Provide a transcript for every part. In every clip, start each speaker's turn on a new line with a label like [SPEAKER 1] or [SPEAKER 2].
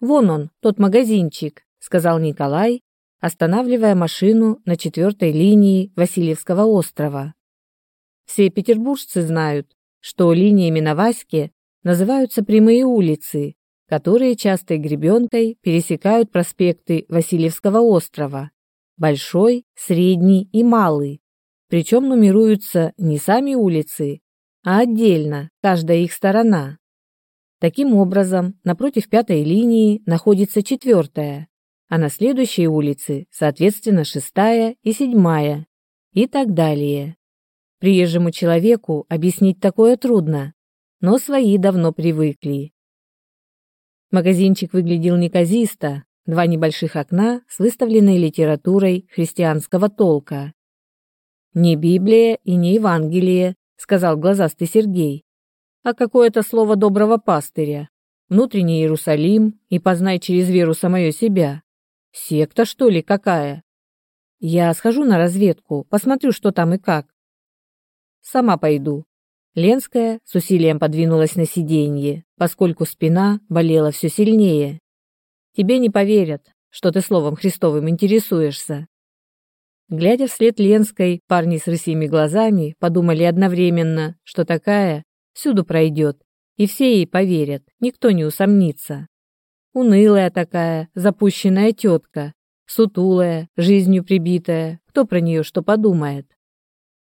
[SPEAKER 1] Вон он, тот магазинчик, сказал Николай, останавливая машину на четвертой линии Васильевского острова. Все петербуржцы знают, что линиями на Ваське называются прямые улицы, которые частой гребенкой пересекают проспекты Васильевского острова, Большой, Средний и Малый, причем нумеруются не сами улицы, а отдельно, каждая их сторона. Таким образом, напротив пятой линии находится четвертая, а на следующей улице, соответственно, шестая и седьмая, и так далее. Приезжему человеку объяснить такое трудно, но свои давно привыкли. Магазинчик выглядел неказисто, два небольших окна с выставленной литературой христианского толка. «Не Библия и не Евангелие», — сказал глазастый Сергей, «а какое-то слово доброго пастыря. Внутренний Иерусалим и познай через веру самое себя. Секта, что ли, какая? Я схожу на разведку, посмотрю, что там и как. Сама пойду. Ленская с усилием подвинулась на сиденье, поскольку спина болела все сильнее. Тебе не поверят, что ты словом Христовым интересуешься. Глядя вслед Ленской, парни с рысьими глазами подумали одновременно, что такая всюду пройдет, и все ей поверят, никто не усомнится. Унылая такая, запущенная тетка, сутулая, жизнью прибитая, кто про нее что подумает.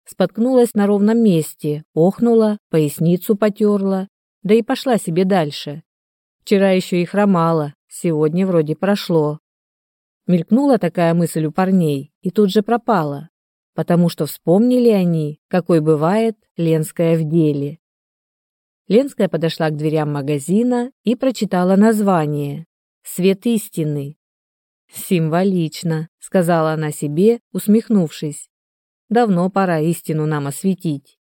[SPEAKER 1] Споткнулась на ровном месте, охнула, поясницу потерла, да и пошла себе дальше. Вчера еще и хромала, сегодня вроде прошло. Мелькнула такая мысль у парней и тут же пропала, потому что вспомнили они, какой бывает Ленская в деле. Ленская подошла к дверям магазина и прочитала название «Свет истины». «Символично», — сказала она себе, усмехнувшись. «Давно пора истину нам осветить».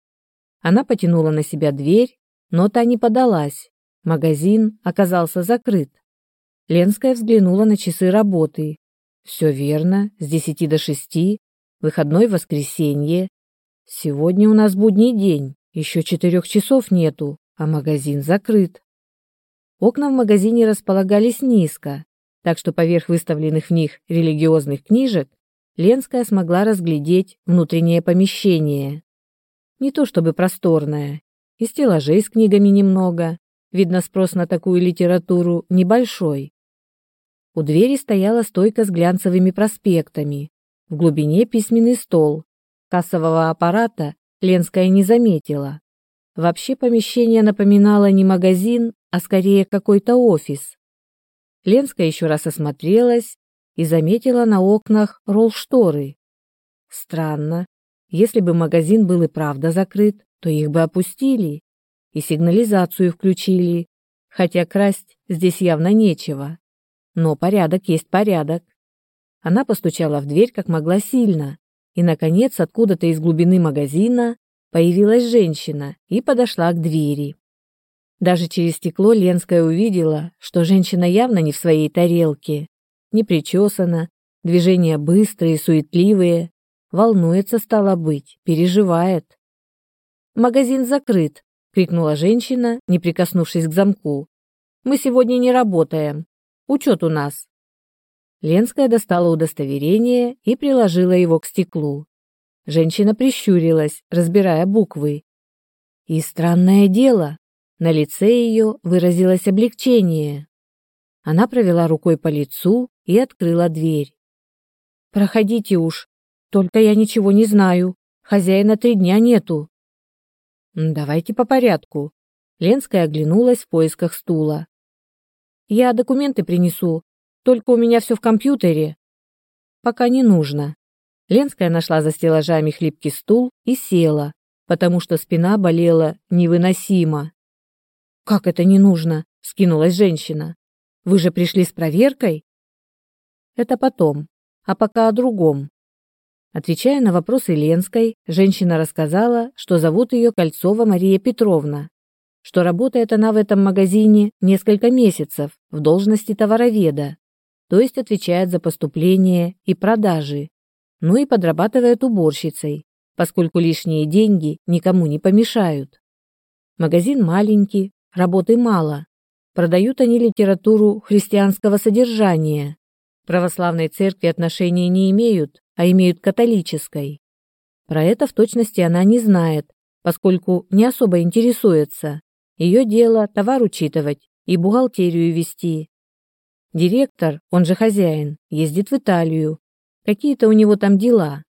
[SPEAKER 1] Она потянула на себя дверь, но та не подалась. Магазин оказался закрыт. Ленская взглянула на часы работы. Все верно, с десяти до шести, выходной воскресенье. Сегодня у нас будний день, еще четырех часов нету, а магазин закрыт. Окна в магазине располагались низко, так что поверх выставленных в них религиозных книжек Ленская смогла разглядеть внутреннее помещение. Не то чтобы просторное, и стеллажей с книгами немного, видно спрос на такую литературу небольшой. У двери стояла стойка с глянцевыми проспектами. В глубине письменный стол. Кассового аппарата Ленская не заметила. Вообще помещение напоминало не магазин, а скорее какой-то офис. Ленская еще раз осмотрелась и заметила на окнах ролл-шторы. Странно. Если бы магазин был и правда закрыт, то их бы опустили и сигнализацию включили, хотя красть здесь явно нечего. Но порядок есть порядок. Она постучала в дверь как могла сильно, и, наконец, откуда-то из глубины магазина появилась женщина и подошла к двери. Даже через стекло Ленская увидела, что женщина явно не в своей тарелке, не причесана, движения быстрые, суетливые, волнуется, стало быть, переживает. «Магазин закрыт», — крикнула женщина, не прикоснувшись к замку. «Мы сегодня не работаем. Учет у нас». Ленская достала удостоверение и приложила его к стеклу. Женщина прищурилась, разбирая буквы. И странное дело, на лице ее выразилось облегчение. Она провела рукой по лицу и открыла дверь. «Проходите уж, только я ничего не знаю. Хозяина три дня нету». «Давайте по порядку». Ленская оглянулась в поисках стула. Я документы принесу, только у меня все в компьютере. Пока не нужно. Ленская нашла за стеллажами хлипкий стул и села, потому что спина болела невыносимо. Как это не нужно? скинулась женщина. Вы же пришли с проверкой? Это потом, а пока о другом. Отвечая на вопросы Ленской, женщина рассказала, что зовут ее Кольцова Мария Петровна, что работает она в этом магазине несколько месяцев в должности товароведа, то есть отвечает за поступление и продажи, ну и подрабатывает уборщицей, поскольку лишние деньги никому не помешают. Магазин маленький, работы мало, продают они литературу христианского содержания. Православной церкви отношения не имеют, а имеют католической. Про это в точности она не знает, поскольку не особо интересуется. Ее дело товар учитывать и бухгалтерию вести. Директор, он же хозяин, ездит в Италию. Какие-то у него там дела.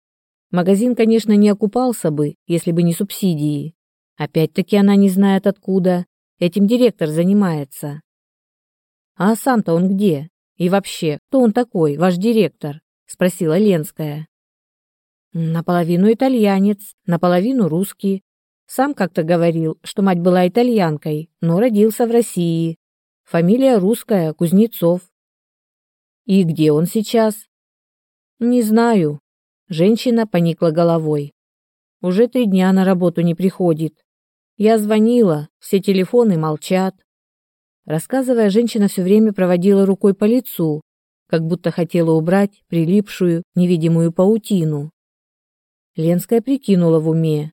[SPEAKER 1] Магазин, конечно, не окупался бы, если бы не субсидии. Опять-таки она не знает откуда. Этим директор занимается. А сам-то он где? И вообще, кто он такой, ваш директор? Спросила Ленская. Наполовину итальянец, наполовину русский. Сам как-то говорил, что мать была итальянкой, но родился в России. Фамилия русская, Кузнецов. И где он сейчас? Не знаю. Женщина поникла головой. Уже три дня на работу не приходит. Я звонила, все телефоны молчат. Рассказывая, женщина все время проводила рукой по лицу, как будто хотела убрать прилипшую невидимую паутину. Ленская прикинула в уме.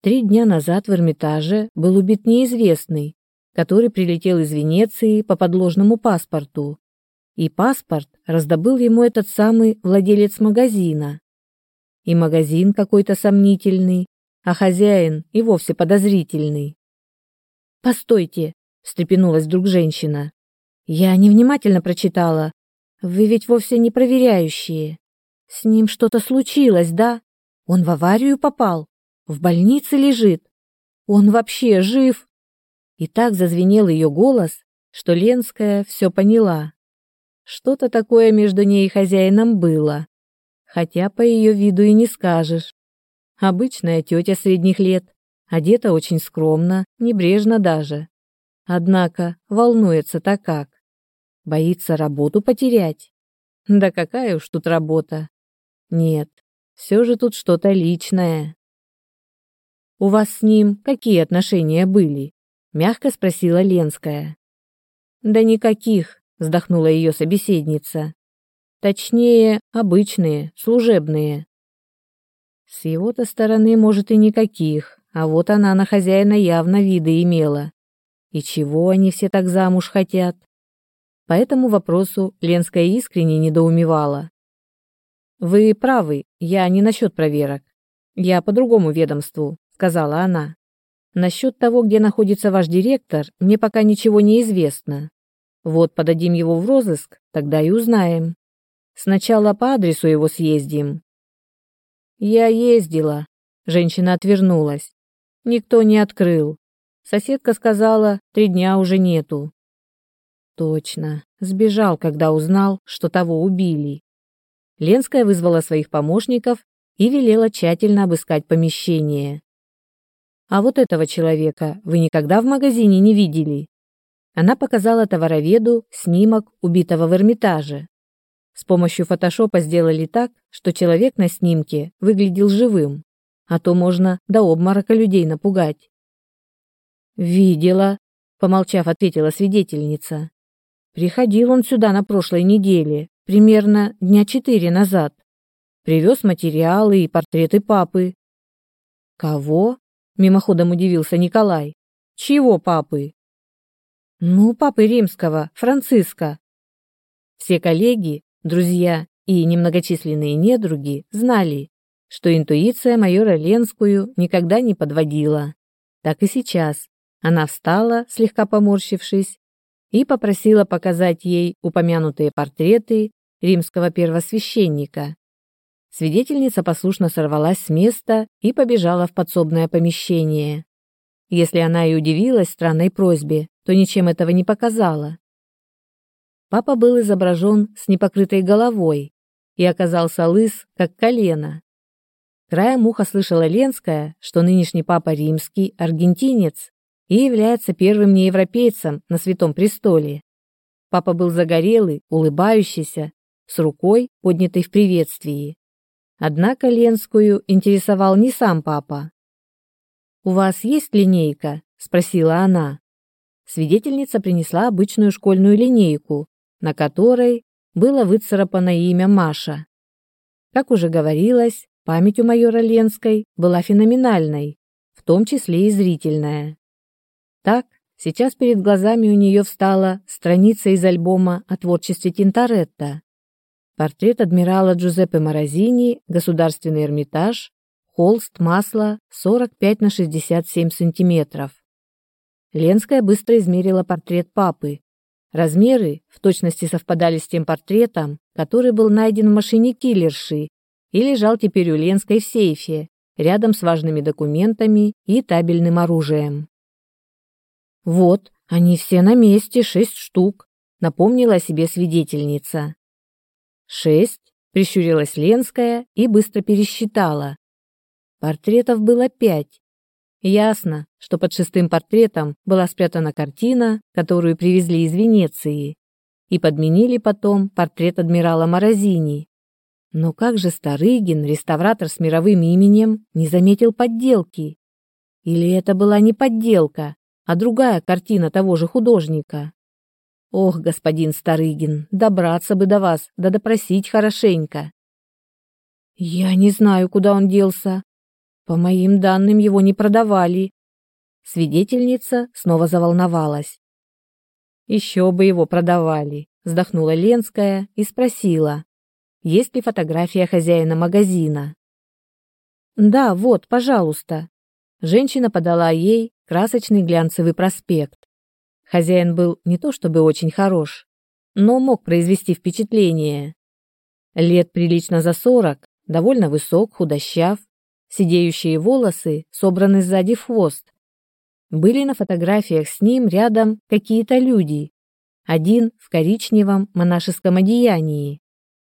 [SPEAKER 1] Три дня назад в Эрмитаже был убит неизвестный, который прилетел из Венеции по подложному паспорту. И паспорт раздобыл ему этот самый владелец магазина. И магазин какой-то сомнительный, а хозяин и вовсе подозрительный. «Постойте!» — встрепенулась вдруг женщина. «Я невнимательно прочитала. Вы ведь вовсе не проверяющие. С ним что-то случилось, да? Он в аварию попал? В больнице лежит? Он вообще жив?» И так зазвенел ее голос, что Ленская все поняла. Что-то такое между ней и хозяином было. Хотя по ее виду и не скажешь. Обычная тетя средних лет, одета очень скромно, небрежно даже. Однако волнуется-то как. Боится работу потерять. Да какая уж тут работа. Нет, все же тут что-то личное. «У вас с ним какие отношения были?» — мягко спросила Ленская. «Да никаких», — вздохнула ее собеседница. «Точнее, обычные, служебные. С его-то стороны, может, и никаких, а вот она на хозяина явно виды имела. И чего они все так замуж хотят? По этому вопросу Ленская искренне недоумевала. «Вы правы, я не насчет проверок. Я по другому ведомству», — сказала она. «Насчет того, где находится ваш директор, мне пока ничего не известно. Вот подадим его в розыск, тогда и узнаем. Сначала по адресу его съездим, «Я ездила». Женщина отвернулась. Никто не открыл. Соседка сказала, три дня уже нету. Точно. Сбежал, когда узнал, что того убили. Ленская вызвала своих помощников и велела тщательно обыскать помещение. А вот этого человека вы никогда в магазине не видели? Она показала товароведу снимок убитого в Эрмитаже. С помощью фотошопа сделали так, что человек на снимке выглядел живым, а то можно до обморока людей напугать. «Видела», — помолчав, ответила свидетельница. «Приходил он сюда на прошлой неделе, примерно дня четыре назад. Привез материалы и портреты папы». «Кого?» — мимоходом удивился Николай. «Чего папы?» «Ну, папы римского, Франциска». Все коллеги Друзья и немногочисленные недруги знали, что интуиция майора Ленскую никогда не подводила. Так и сейчас. Она встала, слегка поморщившись, и попросила показать ей упомянутые портреты римского первосвященника. Свидетельница послушно сорвалась с места и побежала в подсобное помещение. Если она и удивилась странной просьбе, то ничем этого не показала. Папа был изображен с непокрытой головой и оказался лыс, как колено. Краем уха слышала Ленская, что нынешний папа римский аргентинец и является первым неевропейцем на Святом Престоле. Папа был загорелый, улыбающийся, с рукой, поднятой в приветствии. Однако Ленскую интересовал не сам папа. «У вас есть линейка?» – спросила она. Свидетельница принесла обычную школьную линейку, на которой было выцарапано имя Маша. Как уже говорилось, память у майора Ленской была феноменальной, в том числе и зрительная. Так, Сейчас перед глазами у нее встала страница из альбома о творчестве Тинторетто. Портрет адмирала Джузеппе Морозини, Государственный Эрмитаж, холст масло 45 на 67 сантиметров. Ленская быстро измерила портрет папы. Размеры в точности совпадали с тем портретом, который был найден в машине киллерши и лежал теперь у Ленской в сейфе, рядом с важными документами и табельным оружием. «Вот, они все на месте, шесть штук», — напомнила о себе свидетельница. «Шесть?» — прищурилась Ленская и быстро пересчитала. Портретов было пять. Ясно, что под шестым портретом была спрятана картина, которую привезли из Венеции, и подменили потом портрет адмирала Морозини. Но как же Старыгин, реставратор с мировым именем, не заметил подделки? Или это была не подделка, а другая картина того же художника? Ох, господин Старыгин, добраться бы до вас, да допросить хорошенько. Я не знаю, куда он делся, по моим данным, его не продавали. Свидетельница снова заволновалась. Еще бы его продавали, вздохнула Ленская и спросила, есть ли фотография хозяина магазина. Да, вот, пожалуйста. Женщина подала ей красочный глянцевый проспект. Хозяин был не то чтобы очень хорош, но мог произвести впечатление. Лет прилично за сорок, довольно высок, худощав, Сидеющие волосы собраны сзади в хвост. Были на фотографиях с ним рядом какие-то люди. Один в коричневом монашеском одеянии.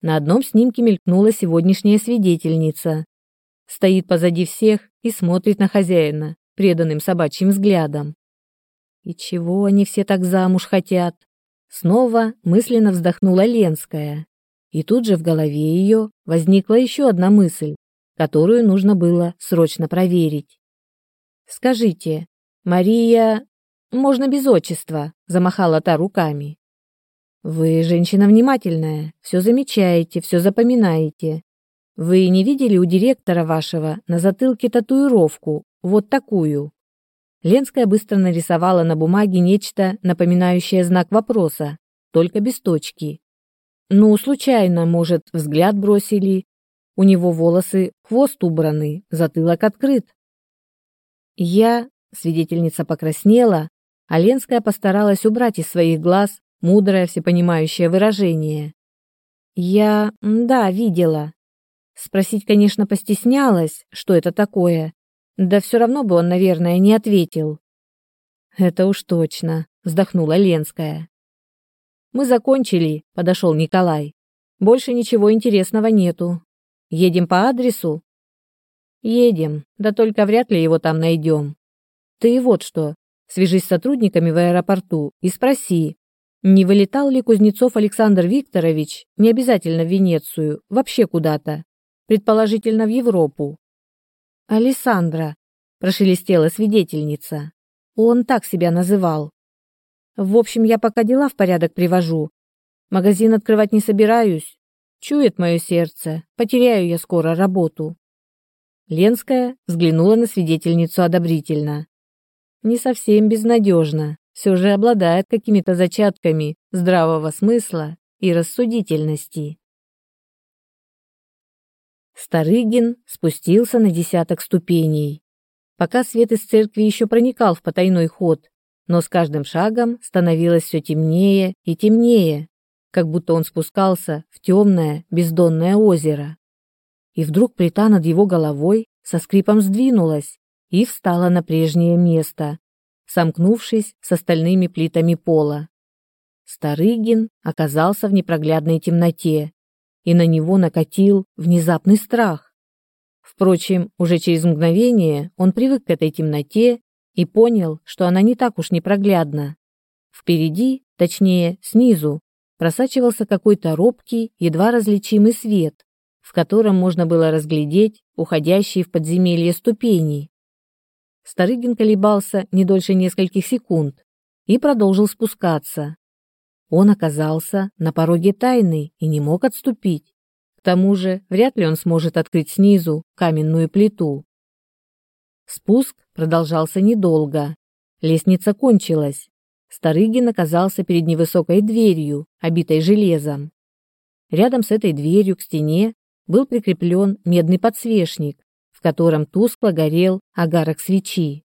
[SPEAKER 1] На одном снимке мелькнула сегодняшняя свидетельница. Стоит позади всех и смотрит на хозяина преданным собачьим взглядом. И чего они все так замуж хотят? Снова мысленно вздохнула Ленская. И тут же в голове ее возникла еще одна мысль которую нужно было срочно проверить. «Скажите, Мария... Можно без отчества», — замахала та руками. «Вы женщина внимательная, все замечаете, все запоминаете. Вы не видели у директора вашего на затылке татуировку, вот такую?» Ленская быстро нарисовала на бумаге нечто, напоминающее знак вопроса, только без точки. Ну, случайно, может, взгляд бросили, у него волосы, хвост убраны, затылок открыт. Я, свидетельница покраснела, а Ленская постаралась убрать из своих глаз мудрое всепонимающее выражение. Я, да, видела. Спросить, конечно, постеснялась, что это такое. Да все равно бы он, наверное, не ответил. Это уж точно, вздохнула Ленская. Мы закончили, подошел Николай. Больше ничего интересного нету. Едем по адресу? Едем, да только вряд ли его там найдем. Ты вот что, свяжись с сотрудниками в аэропорту и спроси, не вылетал ли Кузнецов Александр Викторович, не обязательно в Венецию, вообще куда-то, предположительно в Европу. Александра, прошелестела свидетельница. Он так себя называл. В общем, я пока дела в порядок привожу. Магазин открывать не собираюсь, Чует мое сердце, потеряю я скоро работу. Ленская взглянула на свидетельницу одобрительно. Не совсем безнадежно, все же обладает какими-то зачатками здравого смысла и рассудительности. Старыгин спустился на десяток ступеней. Пока свет из церкви еще проникал в потайной ход, но с каждым шагом становилось все темнее и темнее, как будто он спускался в темное бездонное озеро. И вдруг плита над его головой со скрипом сдвинулась и встала на прежнее место, сомкнувшись с остальными плитами пола. Старыгин оказался в непроглядной темноте, и на него накатил внезапный страх. Впрочем, уже через мгновение он привык к этой темноте и понял, что она не так уж непроглядна. Впереди, точнее, снизу, просачивался какой-то робкий, едва различимый свет, в котором можно было разглядеть уходящие в подземелье ступени. Старыгин колебался не дольше нескольких секунд и продолжил спускаться. Он оказался на пороге тайны и не мог отступить. К тому же, вряд ли он сможет открыть снизу каменную плиту. Спуск продолжался недолго, лестница кончилась. Старыгин оказался перед невысокой дверью, обитой железом. Рядом с этой дверью к стене был прикреплен медный подсвечник, в котором тускло горел огарок свечи.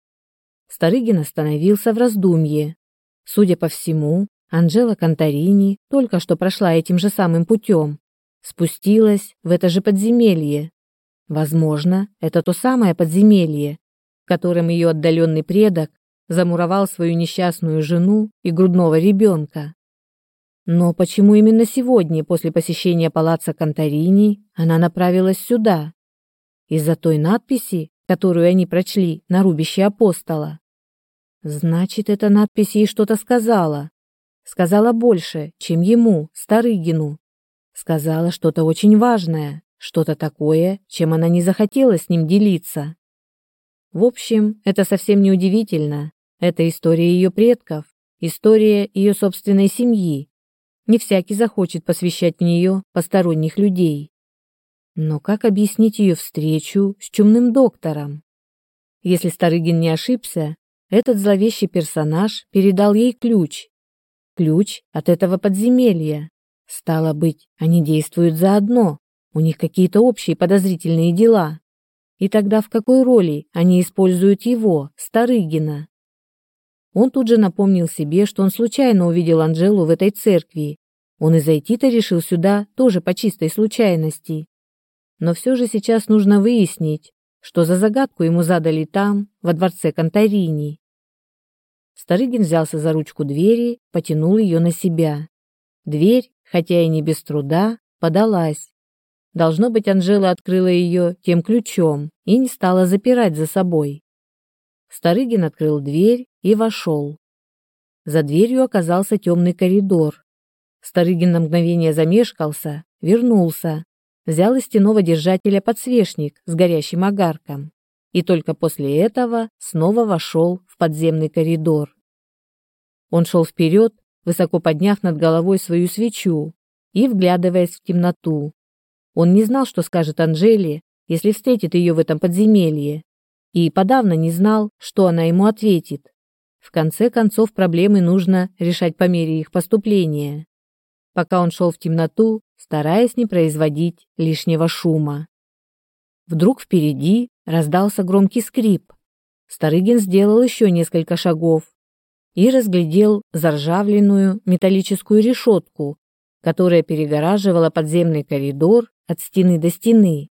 [SPEAKER 1] Старыгин остановился в раздумье. Судя по всему, Анжела Конторини только что прошла этим же самым путем, спустилась в это же подземелье. Возможно, это то самое подземелье, в котором ее отдаленный предок замуровал свою несчастную жену и грудного ребенка. Но почему именно сегодня, после посещения палаца Конторини, она направилась сюда? Из-за той надписи, которую они прочли на рубище апостола. Значит, эта надпись ей что-то сказала. Сказала больше, чем ему, Старыгину. Сказала что-то очень важное, что-то такое, чем она не захотела с ним делиться. В общем, это совсем не удивительно. Это история ее предков, история ее собственной семьи. Не всякий захочет посвящать в нее посторонних людей. Но как объяснить ее встречу с чумным доктором? Если Старыгин не ошибся, этот зловещий персонаж передал ей ключ. Ключ от этого подземелья. Стало быть, они действуют заодно, у них какие-то общие подозрительные дела. И тогда в какой роли они используют его, Старыгина? Он тут же напомнил себе, что он случайно увидел Анжелу в этой церкви. Он и зайти-то решил сюда тоже по чистой случайности. Но все же сейчас нужно выяснить, что за загадку ему задали там, во дворце Конторини. Старыгин взялся за ручку двери, потянул ее на себя. Дверь, хотя и не без труда, подалась. Должно быть, Анжела открыла ее тем ключом и не стала запирать за собой. Старыгин открыл дверь и вошел. За дверью оказался темный коридор. Старыгин на мгновение замешкался, вернулся, взял из стеного держателя подсвечник с горящим огарком и только после этого снова вошел в подземный коридор. Он шел вперед, высоко подняв над головой свою свечу и вглядываясь в темноту. Он не знал, что скажет Анжеле, если встретит ее в этом подземелье, и подавно не знал, что она ему ответит. В конце концов, проблемы нужно решать по мере их поступления. Пока он шел в темноту, стараясь не производить лишнего шума. Вдруг впереди раздался громкий скрип. Старыгин сделал еще несколько шагов и разглядел заржавленную металлическую решетку, которая перегораживала подземный коридор от стены до стены.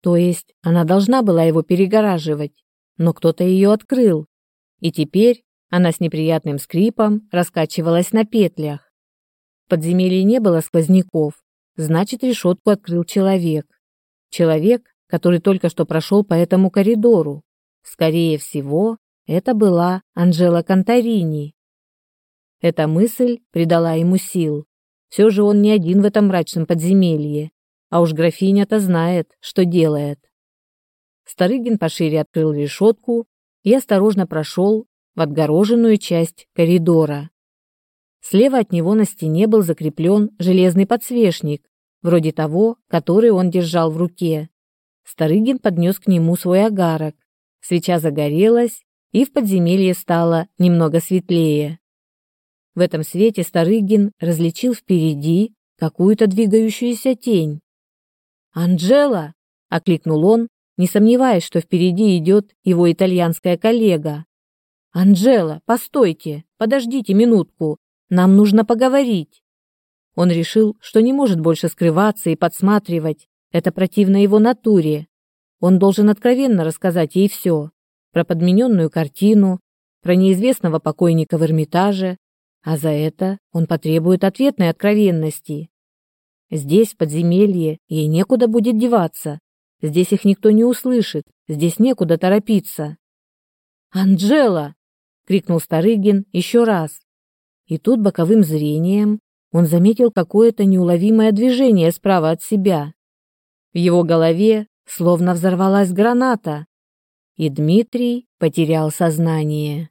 [SPEAKER 1] То есть она должна была его перегораживать, но кто-то ее открыл, и теперь она с неприятным скрипом раскачивалась на петлях. В подземелье не было сквозняков, значит, решетку открыл человек. Человек, который только что прошел по этому коридору. Скорее всего, это была Анжела Конторини. Эта мысль придала ему сил. Все же он не один в этом мрачном подземелье. А уж графиня-то знает, что делает. Старыгин пошире открыл решетку и осторожно прошел в отгороженную часть коридора. Слева от него на стене был закреплен железный подсвечник, вроде того, который он держал в руке. Старыгин поднес к нему свой агарок. Свеча загорелась, и в подземелье стало немного светлее. В этом свете Старыгин различил впереди какую-то двигающуюся тень. «Анджела!» — окликнул он, не сомневаясь, что впереди идет его итальянская коллега. «Анджела, постойте, подождите минутку, нам нужно поговорить». Он решил, что не может больше скрываться и подсматривать, это противно его натуре. Он должен откровенно рассказать ей все. Про подмененную картину, про неизвестного покойника в Эрмитаже, а за это он потребует ответной откровенности. Здесь, в подземелье, ей некуда будет деваться. Здесь их никто не услышит, здесь некуда торопиться. «Анджела!» — крикнул Старыгин еще раз. И тут боковым зрением он заметил какое-то неуловимое движение справа от себя. В его голове словно взорвалась граната, и Дмитрий потерял сознание.